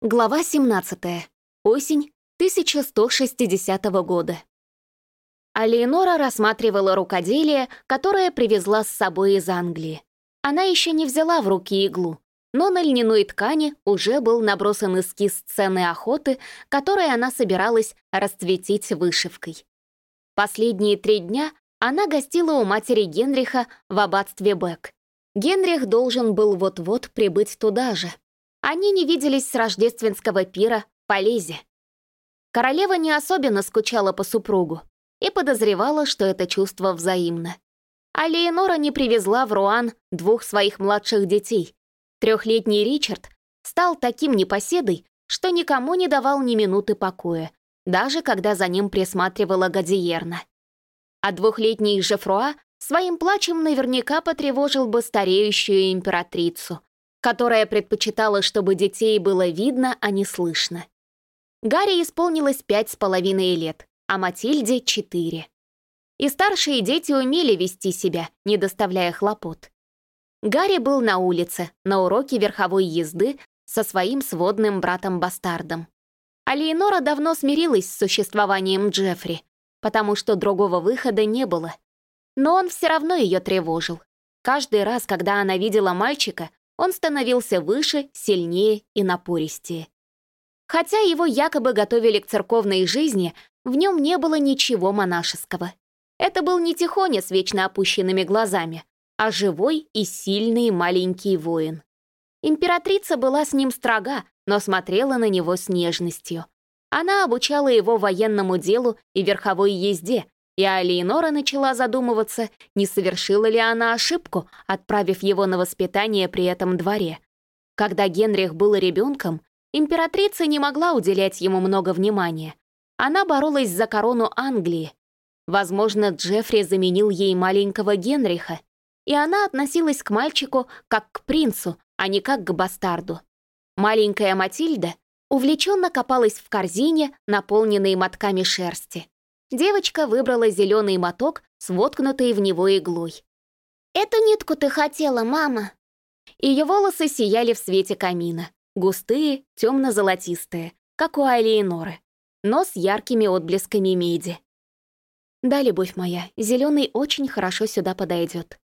Глава 17. Осень 1160 года. Алиенора рассматривала рукоделие, которое привезла с собой из Англии. Она еще не взяла в руки иглу, но на льняной ткани уже был набросан эскиз сцены охоты, которой она собиралась расцветить вышивкой. Последние три дня она гостила у матери Генриха в аббатстве Бек. Генрих должен был вот-вот прибыть туда же. Они не виделись с рождественского пира по Лизе. Королева не особенно скучала по супругу и подозревала, что это чувство взаимно. А Леонора не привезла в Руан двух своих младших детей. Трехлетний Ричард стал таким непоседой, что никому не давал ни минуты покоя, даже когда за ним присматривала Гадиерна. А двухлетний Жефруа своим плачем наверняка потревожил бы стареющую императрицу — которая предпочитала, чтобы детей было видно, а не слышно. Гарри исполнилось пять с половиной лет, а Матильде — четыре. И старшие дети умели вести себя, не доставляя хлопот. Гарри был на улице, на уроке верховой езды со своим сводным братом-бастардом. А Леонора давно смирилась с существованием Джеффри, потому что другого выхода не было. Но он все равно ее тревожил. Каждый раз, когда она видела мальчика, он становился выше, сильнее и напористее. Хотя его якобы готовили к церковной жизни, в нем не было ничего монашеского. Это был не тихоня с вечно опущенными глазами, а живой и сильный маленький воин. Императрица была с ним строга, но смотрела на него с нежностью. Она обучала его военному делу и верховой езде, и Алиенора начала задумываться, не совершила ли она ошибку, отправив его на воспитание при этом дворе. Когда Генрих был ребенком, императрица не могла уделять ему много внимания. Она боролась за корону Англии. Возможно, Джеффри заменил ей маленького Генриха, и она относилась к мальчику как к принцу, а не как к бастарду. Маленькая Матильда увлеченно копалась в корзине, наполненной мотками шерсти. Девочка выбрала зеленый моток с воткнутой в него иглой. «Эту нитку ты хотела, мама!» Ее волосы сияли в свете камина. Густые, темно-золотистые, как у Алиеноры, но с яркими отблесками меди. «Да, любовь моя, зеленый очень хорошо сюда подойдет».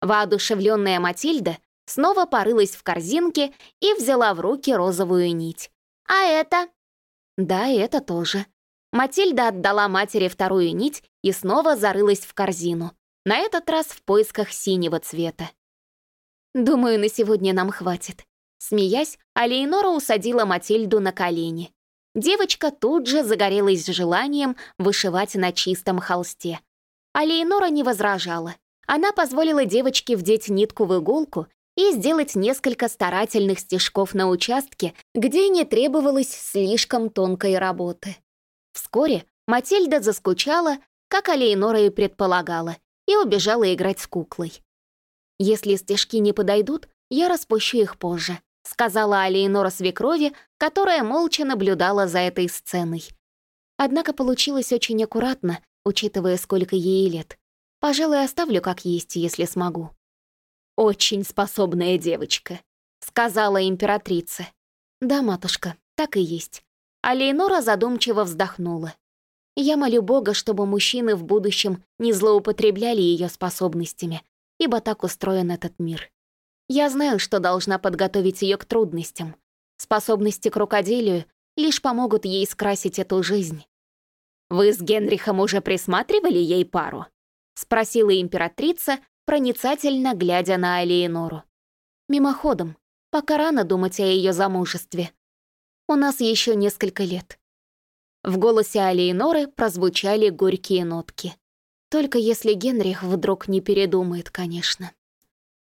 Воодушевленная Матильда снова порылась в корзинке и взяла в руки розовую нить. «А это?» «Да, это тоже», Матильда отдала матери вторую нить и снова зарылась в корзину, на этот раз в поисках синего цвета. «Думаю, на сегодня нам хватит». Смеясь, Алейнора усадила Матильду на колени. Девочка тут же загорелась желанием вышивать на чистом холсте. Алейнора не возражала. Она позволила девочке вдеть нитку в иголку и сделать несколько старательных стежков на участке, где не требовалось слишком тонкой работы. Вскоре Матильда заскучала, как Алейнора и предполагала, и убежала играть с куклой. «Если стежки не подойдут, я распущу их позже», сказала Алейнора свекрови, которая молча наблюдала за этой сценой. Однако получилось очень аккуратно, учитывая, сколько ей лет. Пожалуй, оставлю как есть, если смогу. «Очень способная девочка», — сказала императрица. «Да, матушка, так и есть. А Лейнора задумчиво вздохнула. «Я молю Бога, чтобы мужчины в будущем не злоупотребляли ее способностями, ибо так устроен этот мир. Я знаю, что должна подготовить ее к трудностям. Способности к рукоделию лишь помогут ей скрасить эту жизнь». «Вы с Генрихом уже присматривали ей пару?» — спросила императрица, проницательно глядя на Алиенору. «Мимоходом, пока рано думать о ее замужестве», у нас еще несколько лет». В голосе Алиеноры прозвучали горькие нотки. Только если Генрих вдруг не передумает, конечно.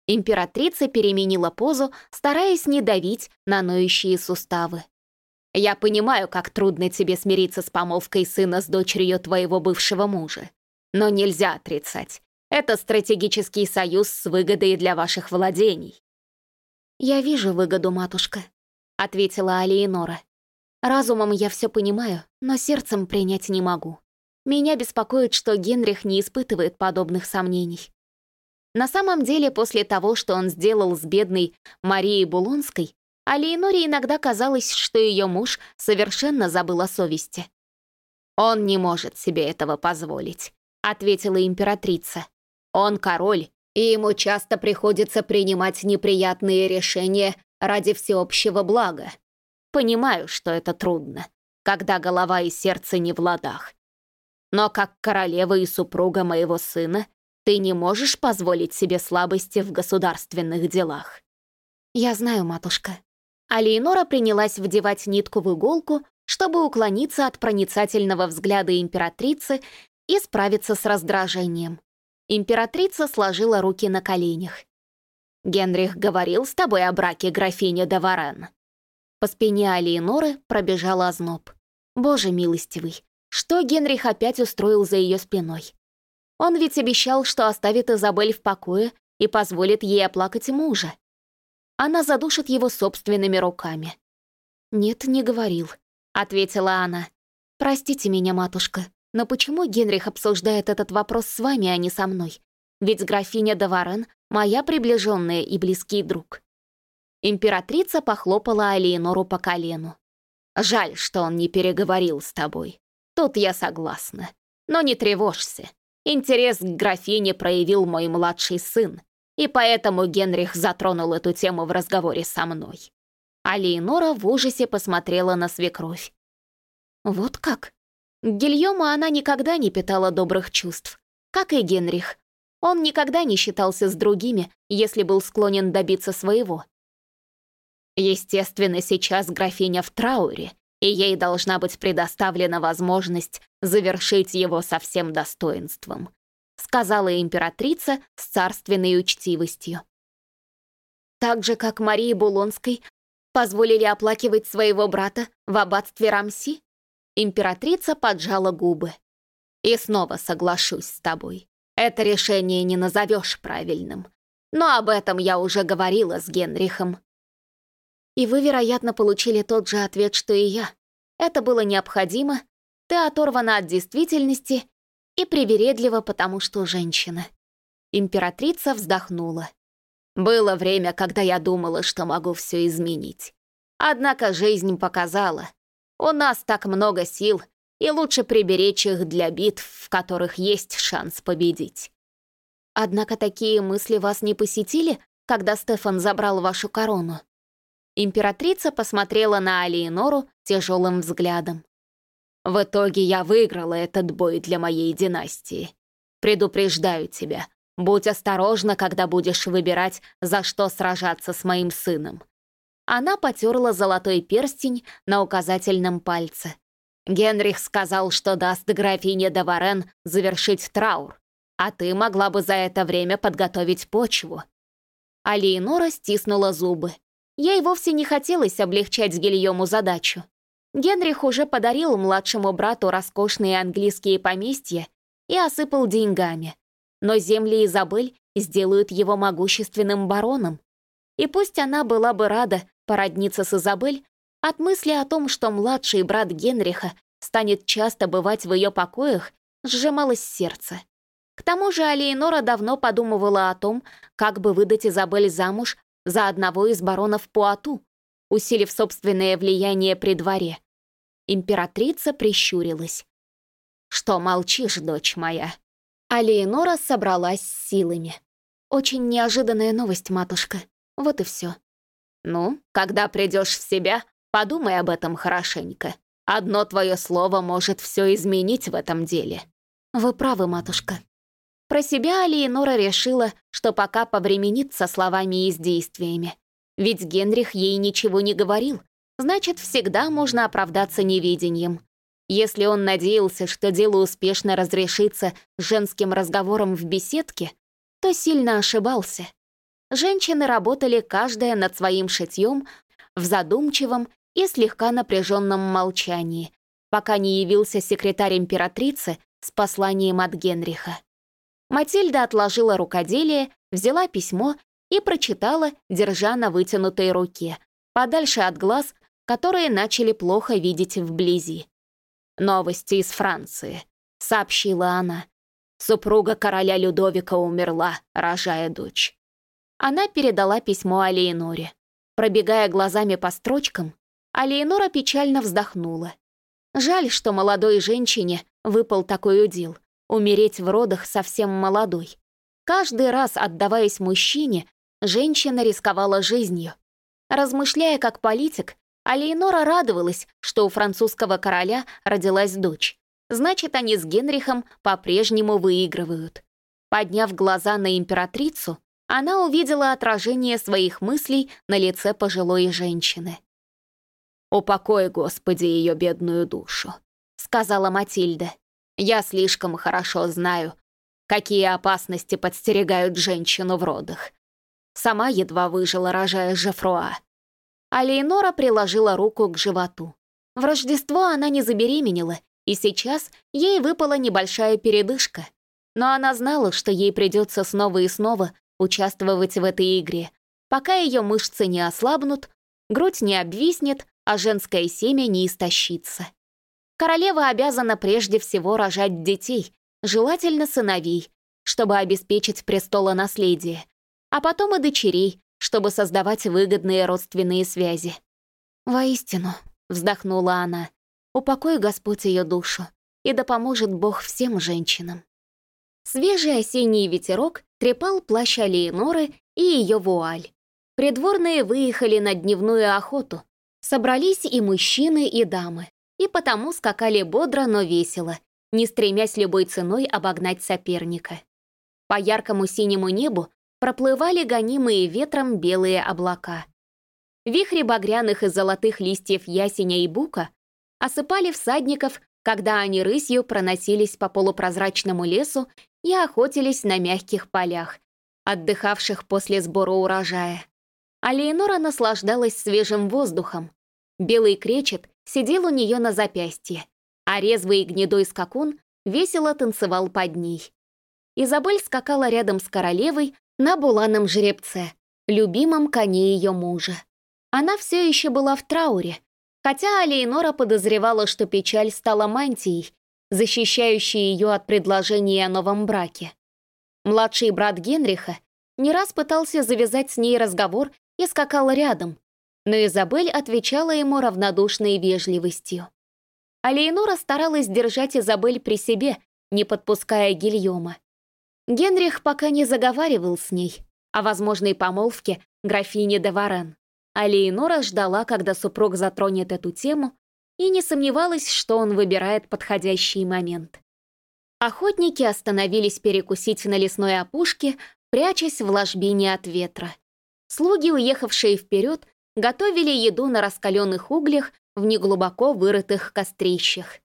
Императрица переменила позу, стараясь не давить на ноющие суставы. «Я понимаю, как трудно тебе смириться с помолвкой сына с дочерью твоего бывшего мужа. Но нельзя отрицать. Это стратегический союз с выгодой для ваших владений». «Я вижу выгоду, матушка», ответила Алиенора. Разумом я все понимаю, но сердцем принять не могу. Меня беспокоит, что Генрих не испытывает подобных сомнений. На самом деле, после того, что он сделал с бедной Марией Булонской, А Леоноре иногда казалось, что ее муж совершенно забыл о совести. «Он не может себе этого позволить», — ответила императрица. «Он король, и ему часто приходится принимать неприятные решения ради всеобщего блага. Понимаю, что это трудно, когда голова и сердце не в ладах. Но как королева и супруга моего сына, ты не можешь позволить себе слабости в государственных делах. Я знаю, матушка. А Лейнора принялась вдевать нитку в иголку, чтобы уклониться от проницательного взгляда императрицы и справиться с раздражением. Императрица сложила руки на коленях. «Генрих говорил с тобой о браке графини де Варен?» По спине Алиеноры пробежал озноб. «Боже милостивый, что Генрих опять устроил за ее спиной? Он ведь обещал, что оставит Изабель в покое и позволит ей оплакать мужа. Она задушит его собственными руками. «Нет, не говорил», — ответила она. «Простите меня, матушка, но почему Генрих обсуждает этот вопрос с вами, а не со мной? Ведь графиня Даварен — моя приближенная и близкий друг». Императрица похлопала Алиенору по колену. «Жаль, что он не переговорил с тобой. Тут я согласна. Но не тревожься. Интерес к графине проявил мой младший сын, и поэтому Генрих затронул эту тему в разговоре со мной. А Лейнора в ужасе посмотрела на свекровь. Вот как? К Гильому она никогда не питала добрых чувств, как и Генрих. Он никогда не считался с другими, если был склонен добиться своего. Естественно, сейчас графиня в трауре, и ей должна быть предоставлена возможность завершить его со всем достоинством», сказала императрица с царственной учтивостью. Так же, как Марии Булонской позволили оплакивать своего брата в аббатстве Рамси, императрица поджала губы. «И снова соглашусь с тобой. Это решение не назовешь правильным. Но об этом я уже говорила с Генрихом. И вы, вероятно, получили тот же ответ, что и я. Это было необходимо, ты оторвана от действительности и привередлива, потому что женщина. Императрица вздохнула. Было время, когда я думала, что могу все изменить. Однако жизнь показала. У нас так много сил, и лучше приберечь их для битв, в которых есть шанс победить. Однако такие мысли вас не посетили, когда Стефан забрал вашу корону? Императрица посмотрела на Алиенору тяжелым взглядом. «В итоге я выиграла этот бой для моей династии. Предупреждаю тебя, будь осторожна, когда будешь выбирать, за что сражаться с моим сыном». Она потерла золотой перстень на указательном пальце. Генрих сказал, что даст графине Даварен завершить траур, а ты могла бы за это время подготовить почву. Алиенора стиснула зубы. Ей вовсе не хотелось облегчать Гильому задачу. Генрих уже подарил младшему брату роскошные английские поместья и осыпал деньгами. Но земли Изабель сделают его могущественным бароном. И пусть она была бы рада породниться с Изабель, от мысли о том, что младший брат Генриха станет часто бывать в ее покоях, сжималось сердце. К тому же Алиенора давно подумывала о том, как бы выдать Изабель замуж за одного из баронов Пуату, усилив собственное влияние при дворе. Императрица прищурилась. «Что молчишь, дочь моя?» А Леонора собралась с силами. «Очень неожиданная новость, матушка. Вот и все. «Ну, когда придешь в себя, подумай об этом хорошенько. Одно твое слово может все изменить в этом деле». «Вы правы, матушка», про себя Алиенора решила, что пока повременит со словами и с действиями. Ведь Генрих ей ничего не говорил, значит, всегда можно оправдаться неведением. Если он надеялся, что дело успешно разрешится женским разговором в беседке, то сильно ошибался. Женщины работали каждая над своим шитьем в задумчивом и слегка напряженном молчании, пока не явился секретарь императрицы с посланием от Генриха. Матильда отложила рукоделие, взяла письмо и прочитала, держа на вытянутой руке, подальше от глаз, которые начали плохо видеть вблизи. «Новости из Франции», — сообщила она. Супруга короля Людовика умерла, рожая дочь. Она передала письмо Алиеноре. Пробегая глазами по строчкам, Алиенора печально вздохнула. Жаль, что молодой женщине выпал такой удел — умереть в родах совсем молодой. Каждый раз, отдаваясь мужчине, женщина рисковала жизнью. Размышляя как политик, Алиенора радовалась, что у французского короля родилась дочь. Значит, они с Генрихом по-прежнему выигрывают. Подняв глаза на императрицу, она увидела отражение своих мыслей на лице пожилой женщины. «Упокой, Господи, ее бедную душу», — сказала Матильда. «Я слишком хорошо знаю, какие опасности подстерегают женщину в родах. Сама едва выжила, рожая Жефруа. А Лейнора приложила руку к животу. В Рождество она не забеременела, и сейчас ей выпала небольшая передышка. Но она знала, что ей придется снова и снова участвовать в этой игре, пока ее мышцы не ослабнут, грудь не обвиснет, а женское семя не истощится. Королева обязана прежде всего рожать детей, желательно сыновей, чтобы обеспечить престолонаследие, а потом и дочерей, чтобы создавать выгодные родственные связи. «Воистину», — вздохнула она, — «упокой Господь ее душу, и да поможет Бог всем женщинам». Свежий осенний ветерок трепал плащ Алиеноры и ее вуаль. Придворные выехали на дневную охоту. Собрались и мужчины, и дамы. И потому скакали бодро, но весело, не стремясь любой ценой обогнать соперника. По яркому синему небу проплывали гонимые ветром белые облака. Вихри багряных и золотых листьев ясеня и бука осыпали всадников, когда они рысью проносились по полупрозрачному лесу и охотились на мягких полях, отдыхавших после сбора урожая. А Леонора наслаждалась свежим воздухом. Белый кречет сидел у нее на запястье, а резвый гнедой скакун весело танцевал под ней. Изабель скакала рядом с королевой, на буланом жеребце, любимом коне ее мужа. Она все еще была в трауре, хотя Алейнора подозревала, что печаль стала мантией, защищающей ее от предложения о новом браке. Младший брат Генриха не раз пытался завязать с ней разговор и скакал рядом, но Изабель отвечала ему равнодушной вежливостью. Алейнора старалась держать Изабель при себе, не подпуская Гильома. Генрих пока не заговаривал с ней о возможной помолвке графини де Варен. А ждала, когда супруг затронет эту тему, и не сомневалась, что он выбирает подходящий момент. Охотники остановились перекусить на лесной опушке, прячась в ложбине от ветра. Слуги, уехавшие вперед, готовили еду на раскаленных углях в неглубоко вырытых кострищах.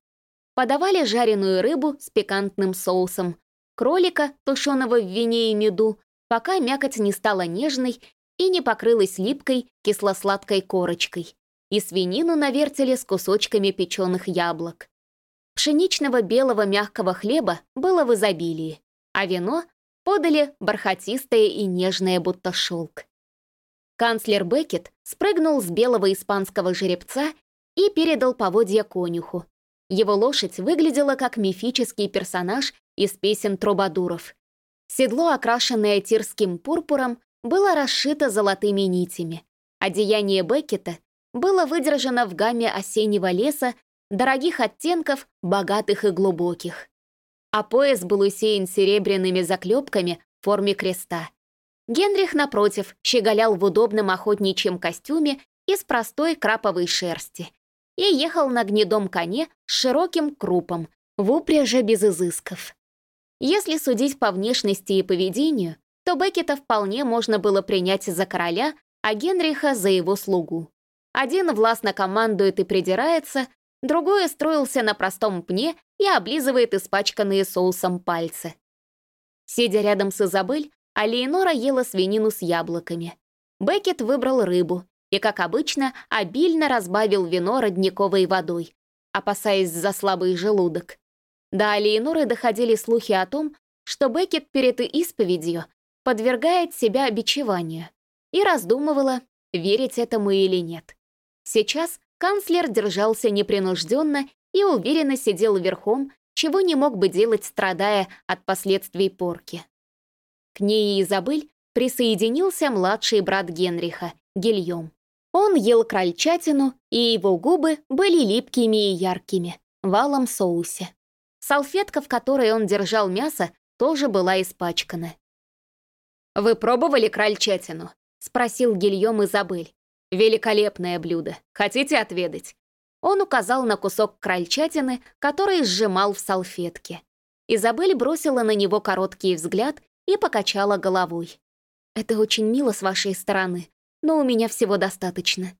Подавали жареную рыбу с пикантным соусом, кролика, тушеного в вине и меду, пока мякоть не стала нежной и не покрылась липкой кисло-сладкой корочкой, и свинину на вертеле с кусочками печеных яблок. Пшеничного белого мягкого хлеба было в изобилии, а вино подали бархатистое и нежное, будто шелк. Канцлер Беккет спрыгнул с белого испанского жеребца и передал поводья конюху. Его лошадь выглядела как мифический персонаж из песен трубадуров. Седло, окрашенное тирским пурпуром, было расшито золотыми нитями. Одеяние Беккета было выдержано в гамме осеннего леса, дорогих оттенков, богатых и глубоких. А пояс был усеян серебряными заклепками в форме креста. Генрих, напротив, щеголял в удобном охотничьем костюме из простой краповой шерсти и ехал на гнедом коне с широким крупом, в упряже без изысков. Если судить по внешности и поведению, то Беккета вполне можно было принять за короля, а Генриха за его слугу. Один властно командует и придирается, другой устроился на простом пне и облизывает испачканные соусом пальцы. Сидя рядом с Изабель, Алиенора ела свинину с яблоками. Беккет выбрал рыбу и, как обычно, обильно разбавил вино родниковой водой, опасаясь за слабый желудок. До Алиеноры доходили слухи о том, что Беккет перед исповедью подвергает себя обичеванию, и раздумывала, верить этому или нет. Сейчас канцлер держался непринужденно и уверенно сидел верхом, чего не мог бы делать, страдая от последствий порки. К ней и Изабель присоединился младший брат Генриха, Гильем. Он ел крольчатину, и его губы были липкими и яркими, в алом соусе. Салфетка, в которой он держал мясо, тоже была испачкана. «Вы пробовали крольчатину?» — спросил Гильем Изабель. «Великолепное блюдо. Хотите отведать?» Он указал на кусок крольчатины, который сжимал в салфетке. Изабель бросила на него короткий взгляд и покачала головой. «Это очень мило с вашей стороны, но у меня всего достаточно».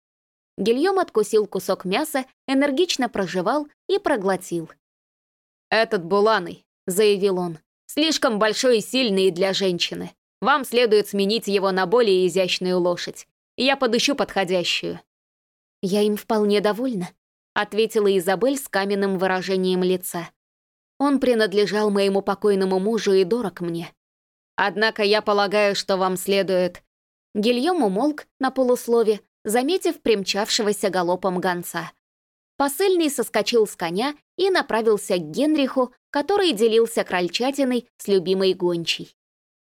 Гильем откусил кусок мяса, энергично прожевал и проглотил. «Этот буланый», — заявил он, — «слишком большой и сильный для женщины. Вам следует сменить его на более изящную лошадь. Я подыщу подходящую». «Я им вполне довольна», — ответила Изабель с каменным выражением лица. «Он принадлежал моему покойному мужу и дорог мне. Однако я полагаю, что вам следует...» Гильем умолк на полуслове, заметив примчавшегося галопом гонца. Посыльный соскочил с коня и направился к Генриху, который делился крольчатиной с любимой гончей.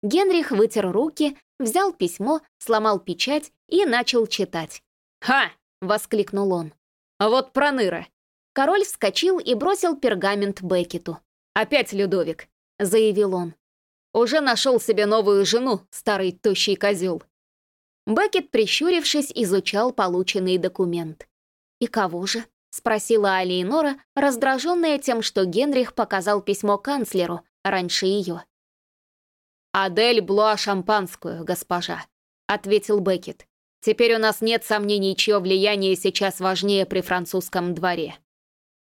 Генрих вытер руки, взял письмо, сломал печать и начал читать. «Ха!» — воскликнул он. «Вот проныра!» Король вскочил и бросил пергамент Беккету. «Опять Людовик!» — заявил он. «Уже нашел себе новую жену, старый тощий козел!» Беккет, прищурившись, изучал полученный документ. «И кого же?» — спросила Алиенора, раздраженная тем, что Генрих показал письмо канцлеру раньше ее. «Адель Блуа шампанскую, госпожа», — ответил Беккет. «Теперь у нас нет сомнений, чье влияние сейчас важнее при французском дворе».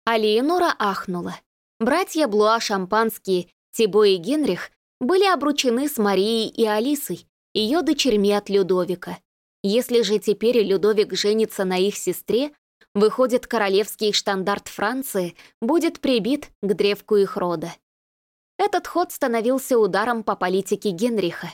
Алиенора ахнула. Братья Блуа шампанские, Тибо и Генрих, были обручены с Марией и Алисой, ее дочерьми от Людовика. Если же теперь Людовик женится на их сестре, выходит, королевский штандарт Франции будет прибит к древку их рода. Этот ход становился ударом по политике Генриха.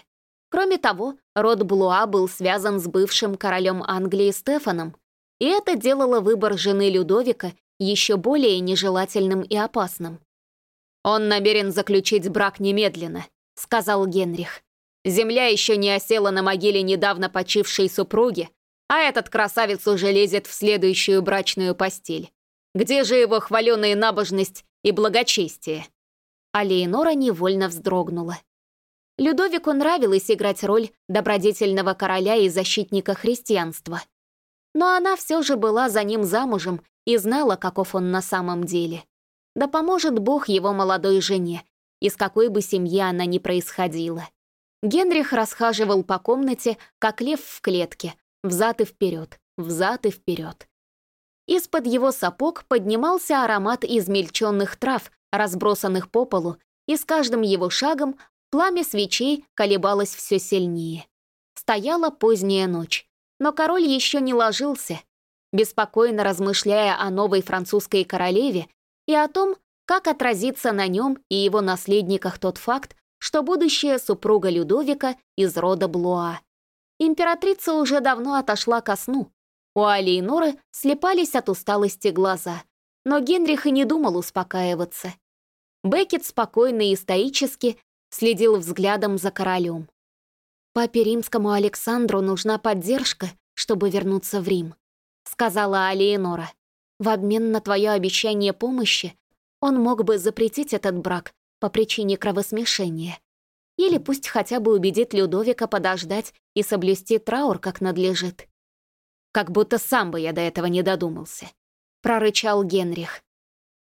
Кроме того, род Блуа был связан с бывшим королем Англии Стефаном, и это делало выбор жены Людовика еще более нежелательным и опасным. «Он намерен заключить брак немедленно», — сказал Генрих. «Земля еще не осела на могиле недавно почившей супруги, а этот красавец уже лезет в следующую брачную постель. Где же его хваленая набожность и благочестие?» а Леонора невольно вздрогнула. Людовику нравилось играть роль добродетельного короля и защитника христианства. Но она все же была за ним замужем и знала, каков он на самом деле. Да поможет Бог его молодой жене, из какой бы семьи она ни происходила. Генрих расхаживал по комнате, как лев в клетке, взад и вперед, взад и вперед. Из-под его сапог поднимался аромат измельченных трав, разбросанных по полу, и с каждым его шагом пламя свечей колебалось все сильнее. Стояла поздняя ночь, но король еще не ложился, беспокойно размышляя о новой французской королеве и о том, как отразится на нем и его наследниках тот факт, что будущая супруга Людовика из рода Блуа. Императрица уже давно отошла ко сну. У Алиеноры слепались от усталости глаза, но Генрих и не думал успокаиваться. Беккет спокойно и стоически следил взглядом за королем. «Папе римскому Александру нужна поддержка, чтобы вернуться в Рим», сказала Алиенора. «В обмен на твое обещание помощи он мог бы запретить этот брак по причине кровосмешения. Или пусть хотя бы убедит Людовика подождать и соблюсти траур как надлежит. Как будто сам бы я до этого не додумался прорычал Генрих.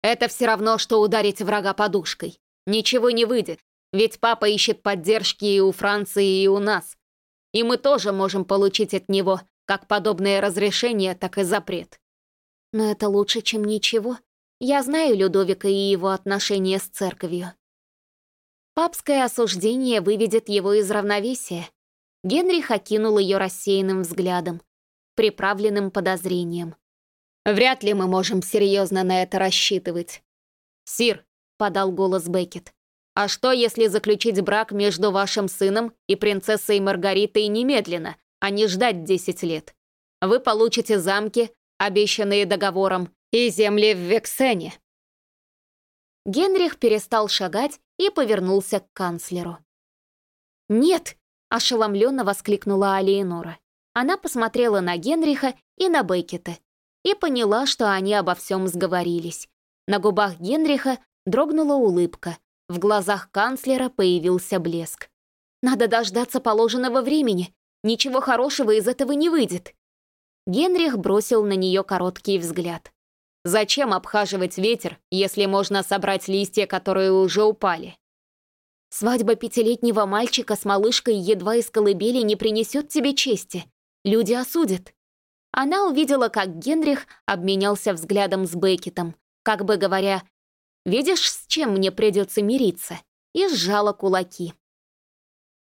«Это все равно, что ударить врага подушкой. Ничего не выйдет, ведь папа ищет поддержки и у Франции, и у нас. И мы тоже можем получить от него как подобное разрешение, так и запрет. Но это лучше, чем ничего. Я знаю Людовика и его отношения с церковью. Папское осуждение выведет его из равновесия. Генрих окинул ее рассеянным взглядом, приправленным подозрением. Вряд ли мы можем серьезно на это рассчитывать. «Сир», — подал голос Беккет, «а что, если заключить брак между вашим сыном и принцессой Маргаритой немедленно, а не ждать 10 лет? Вы получите замки, обещанные договором, и земли в Вексене». Генрих перестал шагать и повернулся к канцлеру. «Нет!» — ошеломленно воскликнула Алиенора. Она посмотрела на Генриха и на Беккета и поняла, что они обо всем сговорились. На губах Генриха дрогнула улыбка, в глазах канцлера появился блеск. «Надо дождаться положенного времени. Ничего хорошего из этого не выйдет». Генрих бросил на нее короткий взгляд. «Зачем обхаживать ветер, если можно собрать листья, которые уже упали?» «Свадьба пятилетнего мальчика с малышкой едва из колыбели не принесет тебе чести. Люди осудят». Она увидела, как Генрих обменялся взглядом с Беккетом, как бы говоря, «Видишь, с чем мне придется мириться?» и сжала кулаки.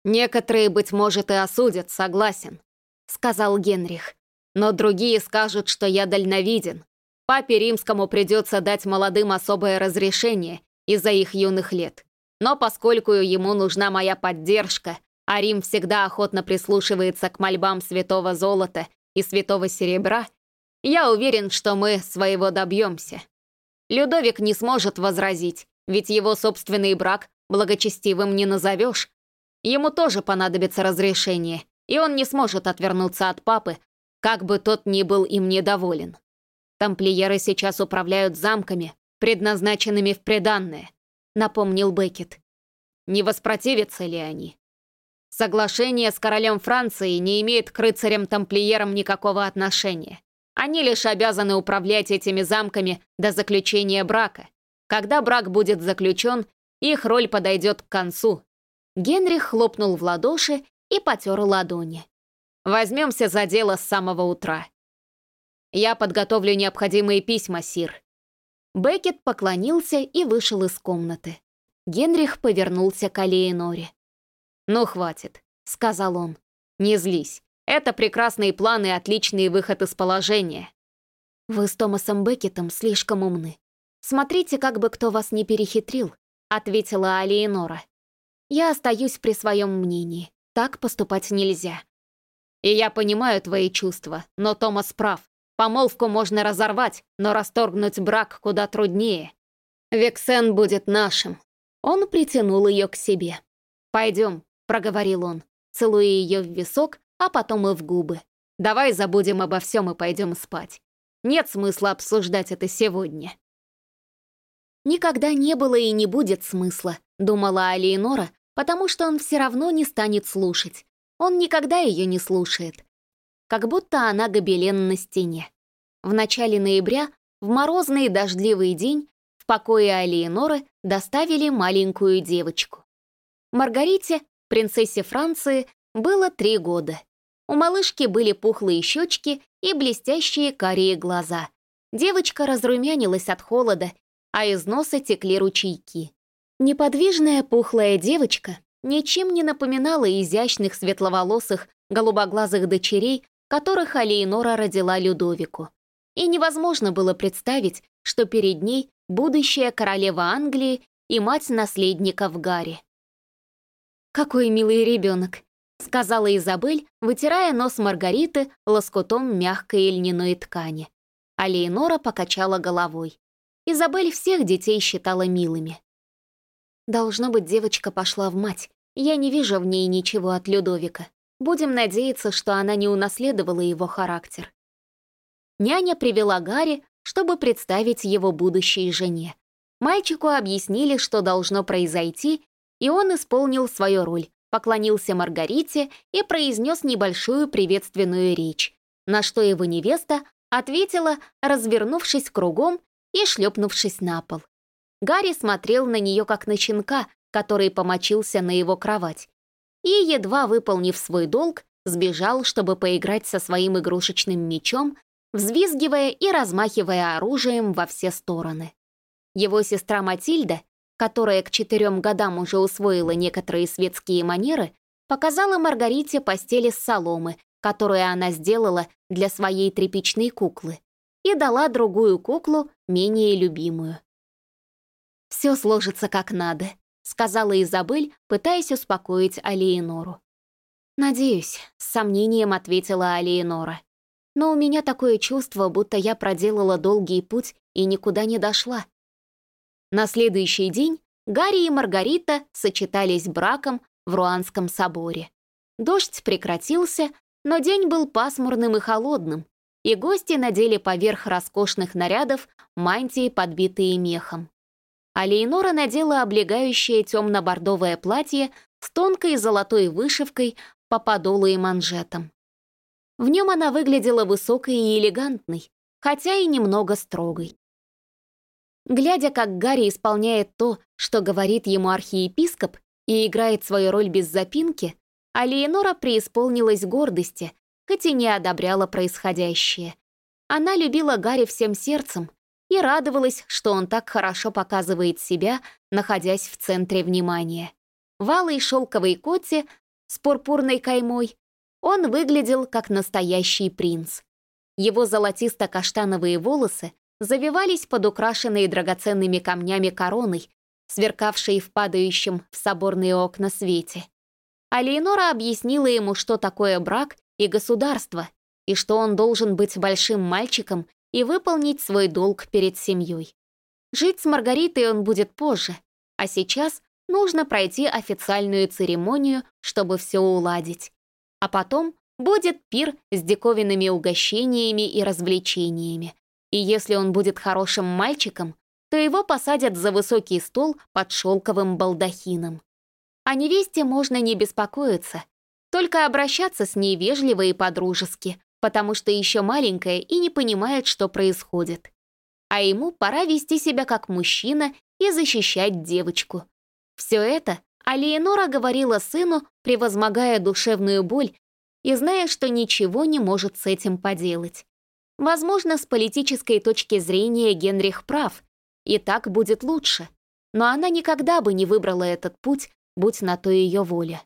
«Некоторые, быть может, и осудят, согласен», — сказал Генрих. «Но другие скажут, что я дальновиден. Папе римскому придется дать молодым особое разрешение из-за их юных лет. Но поскольку ему нужна моя поддержка, а Рим всегда охотно прислушивается к мольбам святого золота и святого серебра, я уверен, что мы своего добьемся. Людовик не сможет возразить, ведь его собственный брак благочестивым не назовешь. Ему тоже понадобится разрешение, и он не сможет отвернуться от папы, как бы тот ни был им недоволен. Тамплиеры сейчас управляют замками, предназначенными в приданное, напомнил Беккет. Не воспротивятся ли они? Соглашение с королем Франции не имеет к рыцарям-тамплиерам никакого отношения. Они лишь обязаны управлять этими замками до заключения брака. Когда брак будет заключен, их роль подойдет к концу. Генрих хлопнул в ладоши и потер ладони. Возьмемся за дело с самого утра. Я подготовлю необходимые письма, Сир. Беккет поклонился и вышел из комнаты. Генрих повернулся к Алеиноре. «Ну, хватит», — сказал он. «Не злись. Это прекрасные планы и отличный выход из положения». «Вы с Томасом Беккетом слишком умны. Смотрите, как бы кто вас не перехитрил», — ответила Алиенора. «Я остаюсь при своем мнении. Так поступать нельзя». «И я понимаю твои чувства, но Томас прав. Помолвку можно разорвать, но расторгнуть брак куда труднее. Вексен будет нашим». Он притянул ее к себе. «Пойдем, проговорил он, целуя ее в висок, а потом и в губы. «Давай забудем обо всем и пойдем спать. Нет смысла обсуждать это сегодня». «Никогда не было и не будет смысла», — думала Алиенора, потому что он все равно не станет слушать. Он никогда ее не слушает. Как будто она гобелен на стене. В начале ноября, в морозный и дождливый день, в покое Алиеноры доставили маленькую девочку. Маргарите Принцессе Франции было три года. У малышки были пухлые щечки и блестящие карие глаза. Девочка разрумянилась от холода, а из носа текли ручейки. Неподвижная пухлая девочка ничем не напоминала изящных светловолосых, голубоглазых дочерей, которых Алейнора родила Людовику. И невозможно было представить, что перед ней будущая королева Англии и мать наследников Гарри. «Какой милый ребенок», — сказала Изабель, вытирая нос Маргариты лоскутом мягкой льняной ткани. А покачала головой. Изабель всех детей считала милыми. Должно быть, девочка пошла в мать. Я не вижу в ней ничего от Людовика. Будем надеяться, что она не унаследовала его характер. Няня привела Гарри, чтобы представить его будущей жене. Мальчику объяснили, что должно произойти, и он исполнил свою роль, поклонился Маргарите и произнес небольшую приветственную речь, на что его невеста ответила, развернувшись кругом и шлепнувшись на пол. Гарри смотрел на нее как на щенка, который помочился на его кровать, и, едва выполнив свой долг, сбежал, чтобы поиграть со своим игрушечным мечом, взвизгивая и размахивая оружием во все стороны. Его сестра Матильда которая к четырем годам уже усвоила некоторые светские манеры, показала Маргарите постели с соломы, которую она сделала для своей тряпичной куклы, и дала другую куклу, менее любимую. «Все сложится как надо», — сказала Изабель, пытаясь успокоить Алиенору. «Надеюсь», — с сомнением ответила Алиенора. «Но у меня такое чувство, будто я проделала долгий путь и никуда не дошла. На следующий день Гарри и Маргарита сочетались браком в Руанском соборе. Дождь прекратился, Но день был пасмурным и холодным, и гости надели поверх роскошных нарядов мантии, подбитые мехом. А Лейнора надела облегающее темно-бордовое платье с тонкой золотой вышивкой по подолу и манжетам. В нем она выглядела высокой и элегантной, хотя и немного строгой. Глядя, как Гарри исполняет то, что говорит ему архиепископ, и играет свою роль без запинки, а преисполнилась гордости, хоть и не одобряла происходящее. Она любила Гарри всем сердцем и радовалась, что он так хорошо показывает себя, находясь в центре внимания. В алой шелковой коте с пурпурной каймой он выглядел как настоящий принц. Его золотисто-каштановые волосы завивались под украшенные драгоценными камнями короной, сверкавшей в падающем в соборные окна свете. А Леонора объяснила ему, что такое брак и государство, и что он должен быть большим мальчиком и выполнить свой долг перед семьей. Жить с Маргаритой он будет позже, а сейчас нужно пройти официальную церемонию, чтобы все уладить. А потом будет пир с диковинными угощениями и развлечениями. И если он будет хорошим мальчиком, то его посадят за высокий стол под шелковым балдахином. О невесте можно не беспокоиться, только обращаться с ней вежливо и подружески, потому что еще маленькая и не понимает, что происходит. А ему пора вести себя как мужчина и защищать девочку. Все это Алиенора говорила сыну, превозмогая душевную боль и зная, что ничего не может с этим поделать. Возможно, с политической точки зрения Генрих прав, и так будет лучше. Но она никогда бы не выбрала этот путь, будь на то ее воля.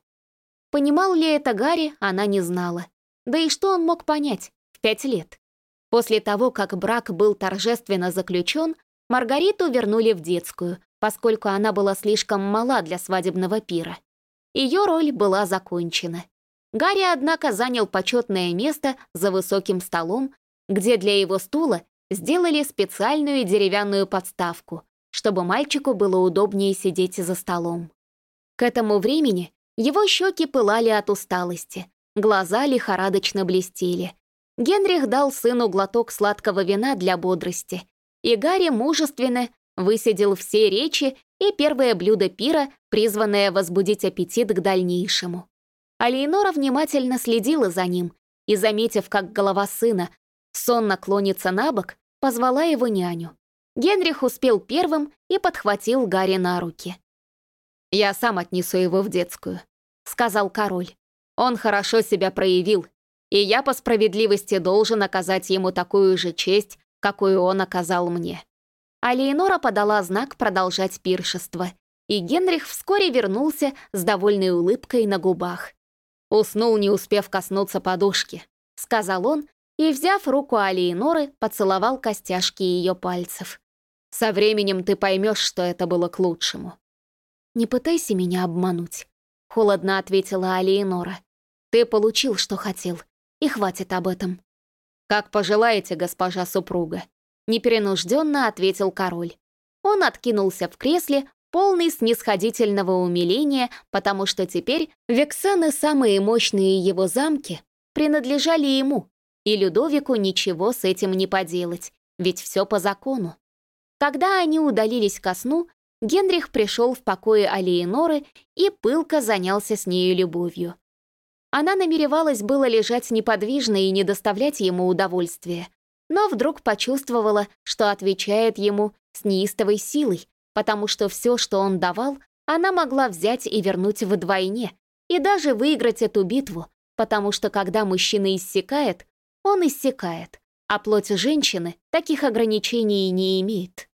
Понимал ли это Гарри, она не знала. Да и что он мог понять в пять лет? После того, как брак был торжественно заключен, Маргариту вернули в детскую, поскольку она была слишком мала для свадебного пира. Ее роль была закончена. Гарри, однако, занял почетное место за высоким столом, где для его стула сделали специальную деревянную подставку, чтобы мальчику было удобнее сидеть за столом. К этому времени его щеки пылали от усталости, глаза лихорадочно блестели. Генрих дал сыну глоток сладкого вина для бодрости, и Гарри мужественно высидел все речи и первое блюдо пира, призванное возбудить аппетит к дальнейшему. А внимательно следила за ним и, заметив, как голова сына сонно клонится на бок, позвала его няню. Генрих успел первым и подхватил Гарри на руки. «Я сам отнесу его в детскую», — сказал король. «Он хорошо себя проявил, и я по справедливости должен оказать ему такую же честь, какую он оказал мне». А Леонора подала знак продолжать пиршество, и Генрих вскоре вернулся с довольной улыбкой на губах. «Уснул, не успев коснуться подушки», — сказал он, и, взяв руку Алиеноры, поцеловал костяшки ее пальцев. «Со временем ты поймешь, что это было к лучшему». «Не пытайся меня обмануть», — холодно ответила Алиенора. «Ты получил, что хотел, и хватит об этом». «Как пожелаете, госпожа супруга», — непринужденно ответил король. Он откинулся в кресле, полный снисходительного умиления, потому что теперь Вексены, самые мощные его замки, принадлежали ему, и Людовику ничего с этим не поделать, ведь все по закону. Когда они удалились ко сну, Генрих пришел в покое Алиеноры и пылко занялся с нею любовью. Она намеревалась было лежать неподвижно и не доставлять ему удовольствия, но вдруг почувствовала, что отвечает ему с неистовой силой, потому что все, что он давал, она могла взять и вернуть вдвойне, и даже выиграть эту битву, потому что когда мужчина иссякает, он иссякает, а плоть женщины таких ограничений не имеет.